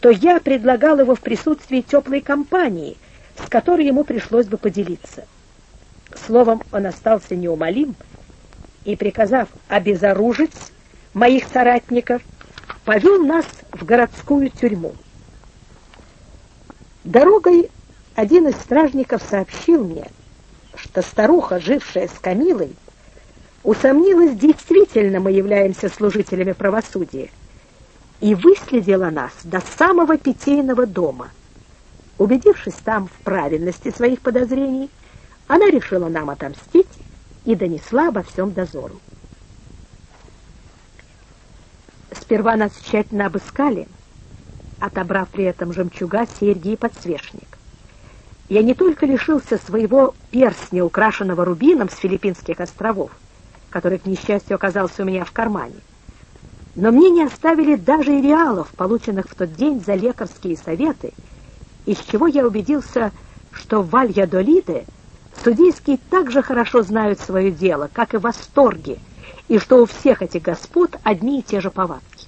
что я предлагал его в присутствии теплой компании, с которой ему пришлось бы поделиться. Словом, он остался неумолим и, приказав обезоружить моих соратников, повел нас в городскую тюрьму. Дорогой один из стражников сообщил мне, что старуха, жившая с Камилой, усомнилась, действительно мы являемся служителями правосудия, и выследила нас до самого питейного дома. Убедившись там в правильности своих подозрений, она решила нам отомстить и донесла обо всем дозору. Сперва нас тщательно обыскали, отобрав при этом жемчуга, серьги и подсвечник. Я не только лишился своего перстня, украшенного рубином с Филиппинских островов, который, к несчастью, оказался у меня в кармане, но мне не оставили даже и реалов, полученных в тот день за лекарские советы, из чего я убедился, что в Вальядолиде судейские так же хорошо знают свое дело, как и в Восторге, и что у всех этих господ одни и те же повадки.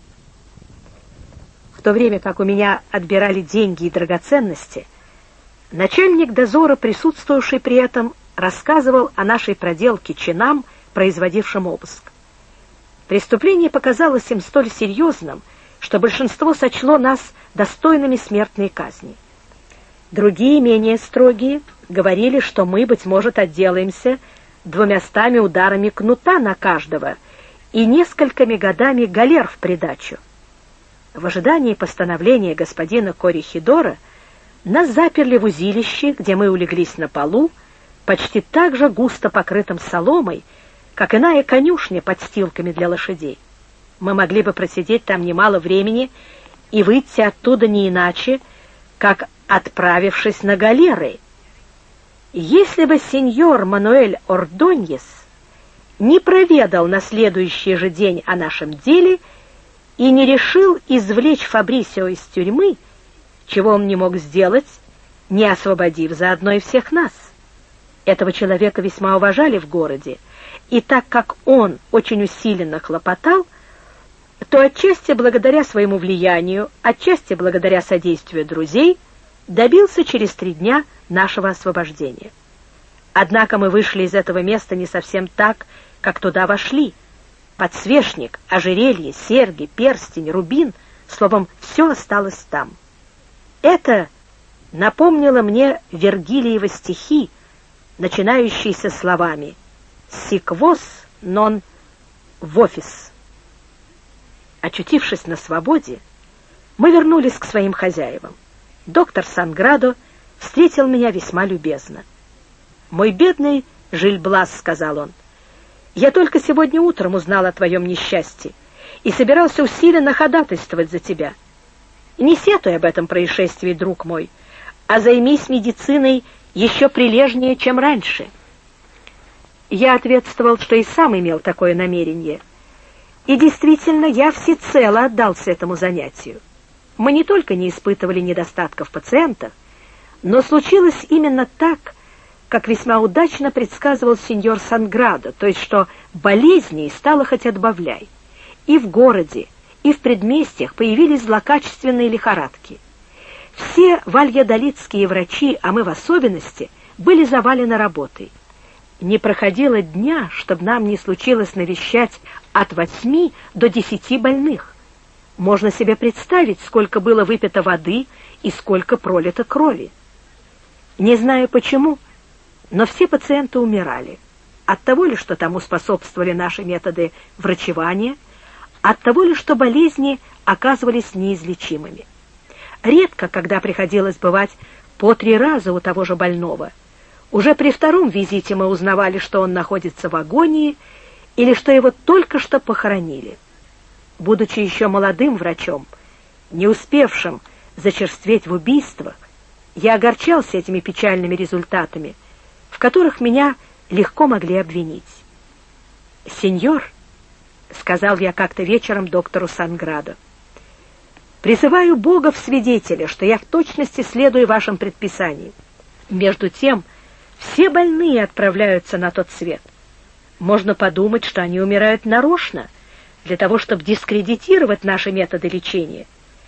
В то время как у меня отбирали деньги и драгоценности, начальник дозора, присутствовавший при этом, рассказывал о нашей проделке чинам, производившим обыск. Преступление показалось им столь серьезным, что большинство сочло нас достойными смертной казни. Другие, менее строгие, говорили, что мы, быть может, отделаемся двумястами ударами кнута на каждого и несколькими годами галер в придачу. В ожидании постановления господина Корихидора нас заперли в узилище, где мы улеглись на полу, почти так же густо покрытым соломой, как иная конюшня под стилками для лошадей. Мы могли бы просидеть там немало времени и выйти оттуда не иначе, как отправившись на галеры. Если бы сеньор Мануэль Ордоньес не проведал на следующий же день о нашем деле и не решил извлечь Фабрисио из тюрьмы, чего он не мог сделать, не освободив заодно и всех нас. Этого человека весьма уважали в городе, и так как он очень усиленно хлопотал, то отчасти благодаря своему влиянию, отчасти благодаря содействию друзей, добился через три дня нашего освобождения. Однако мы вышли из этого места не совсем так, как туда вошли. Подсвечник, ожерелье, серьги, перстень, рубин, словом, все осталось там. Это напомнило мне Вергилиева стихи, начинающиеся словами «Сиквос нон в офис». Очутившись на свободе, мы вернулись к своим хозяевам. Доктор Санградо встретил меня весьма любезно. «Мой бедный Жильблас», — сказал он, — «я только сегодня утром узнал о твоем несчастье и собирался усиленно ходатайствовать за тебя. Не сетуй об этом происшествии, друг мой, а займись медициной еще прилежнее, чем раньше». Я ответствовал, что и сам имел такое намерение. И действительно, я всецело отдался этому занятию. Мы не только не испытывали недостатков пациентов, но случилось именно так, как весьма удачно предсказывал сеньор Санградо, то есть что болезней стало хоть отбавляй. И в городе, и в предместьях появились злокачественные лихорадки. Все вальядолитские врачи, а мы в особенности, были завалены работой не проходило дня, чтобы нам не случилось навещать от восьми до десяти больных. Можно себе представить, сколько было выпито воды и сколько пролито крови. Не знаю почему, но все пациенты умирали. От того ли, что тому способствовали наши методы врачевания, от того ли, что болезни оказывались неизлечимыми. Редко, когда приходилось бывать по три раза у того же больного – уже при втором визите мы узнавали, что он находится в агонии или что его только что похоронили. Будучи еще молодым врачом, не успевшим зачерстветь в убийствах, я огорчался этими печальными результатами, в которых меня легко могли обвинить. «Сеньор», — сказал я как-то вечером доктору Санградо, — «призываю Бога в свидетеля, что я в точности следую вашим предписаниям. Между тем, все больные отправляются на тот свет. Можно подумать, что они умирают нарочно, для того, чтобы дискредитировать наши методы лечения —